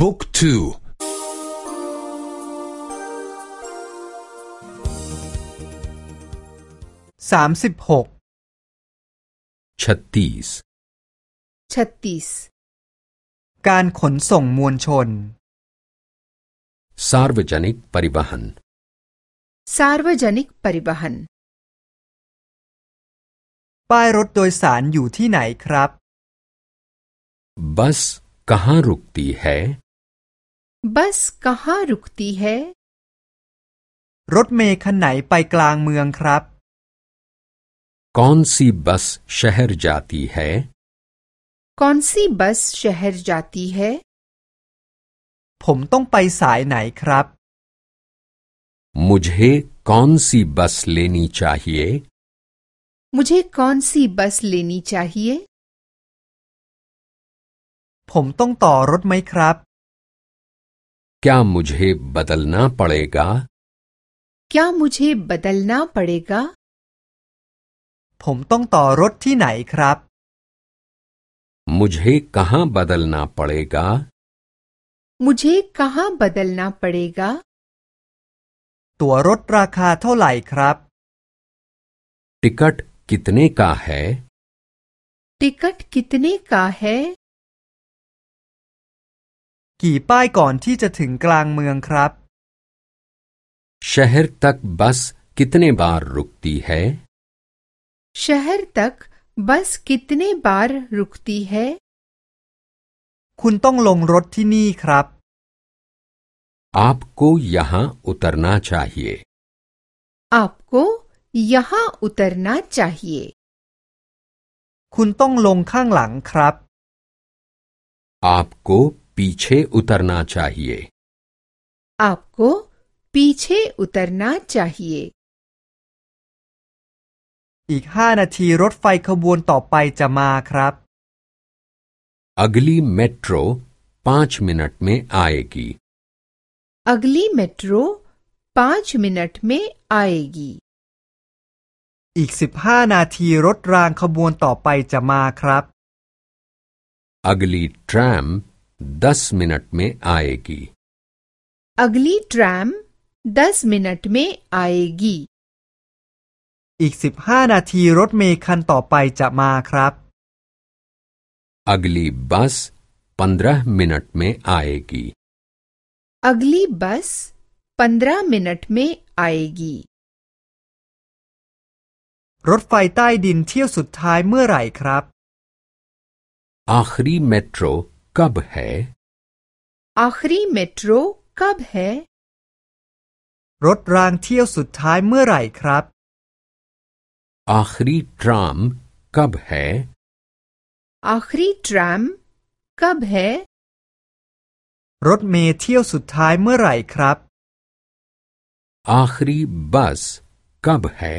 บุ๊กทูสามสิบหก छत्तीस छत्तीस การขนส่งมวลชน सार्वजनिक परिवहन सार्वजनिक परिवहन ป้ายรถโดยสารอยู่ที่ไหนครับ बस कहाँ रुकती है बस कहाँ रुकती है รถเมล์คันไหนไปกลางเมืองครับ कौन सी बस शहर जाती है कौन सी बस शहर जाती है ผมต้องไปสายไหนครับ मुझे कौन सी बस लेनी चाहिए मुझे कौन सी बस लेनी चाहिए ผมต้องต่อรถไหมครับ क्या मुझे बदलना पड़ेगा क्या मुझे बदलना पड़ेगा ผมต้องต่อรถที่ไหนครับ मुझे कहाँ बदलना पड़ेगा मुझे कहाँ बदलना पड़ेगा ตั๋วรถราคาเท่าไหร่ครับ टिकट कितने का है टिकट कितने का है กี่ป้ายก่อนที่จะถึงกลางเมืองครับ शहर तक बस कितने बार रुकती है शहर तक बस कितने बार रुकती है คุณต้องลงรถที่นี่ครับ आपको यहाँ उतरना चाहिए आपको यहाँ उतरना चाहिए คุณต้องลงข้างหลังครับ आपको पीछे उतरना चाहिए आपको पीछे उतरना चाहिए อีกห้านาทีรถไฟขบวนต่อไปจะมาครับ अगली मेट्रो पाँच मिनट में आएगी अगली मेट्रो पाँच मिनट में आएगी อีกสิบห้านาทีรถรางขบวนต่อไปจะมาครับ अगली ट्रैम दस मिनट में आएगी अगली ट्रैम दस मिनट में आएगी อีกสิบห้านาทีรถเมล์คันต่อไปจะมาครับ अगली बस पंद्रह मिनट में आएगी अगली बस पंद्रह मिनट में आएगी รถไฟใต้ดินเที่ยวสุดท้ายเมื่อไหร่ครับ आखिरी मेट्रो कब है आखिरी मेट्रो कब है รถรางเที่ยวสุดท้ายเมื่อไหร่ครับ आखिरी ट्राम कब है आखिरी ट्रैम कब है รถเมล์เที่ยวสุดท้ายเมื่อไหร่ครับ आखिरी बस कब है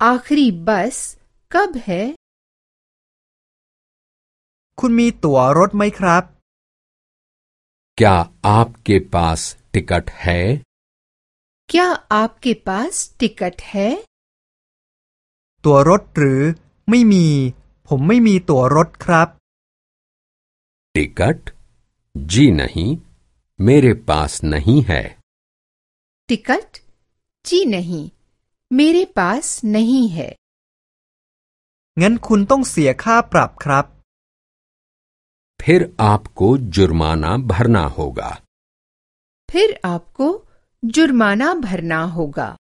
आखिरी बस कब है คุณมีตั๋วรถไหมครับ क्या आपके पास टिकट है क्या आपके पास टिकट है ตั๋วรถหรือไม่มี ผมไม่มีตั๋วรถครับ टिकट जी नहीं मेरे पास नहीं है टिकट जी नहीं मेरे पास नहीं है งั้นคุณต้องเสียค่าปรับครับ फिर आपको जुर्माना भरना होगा। फिर आपको जुर्माना भरना होगा।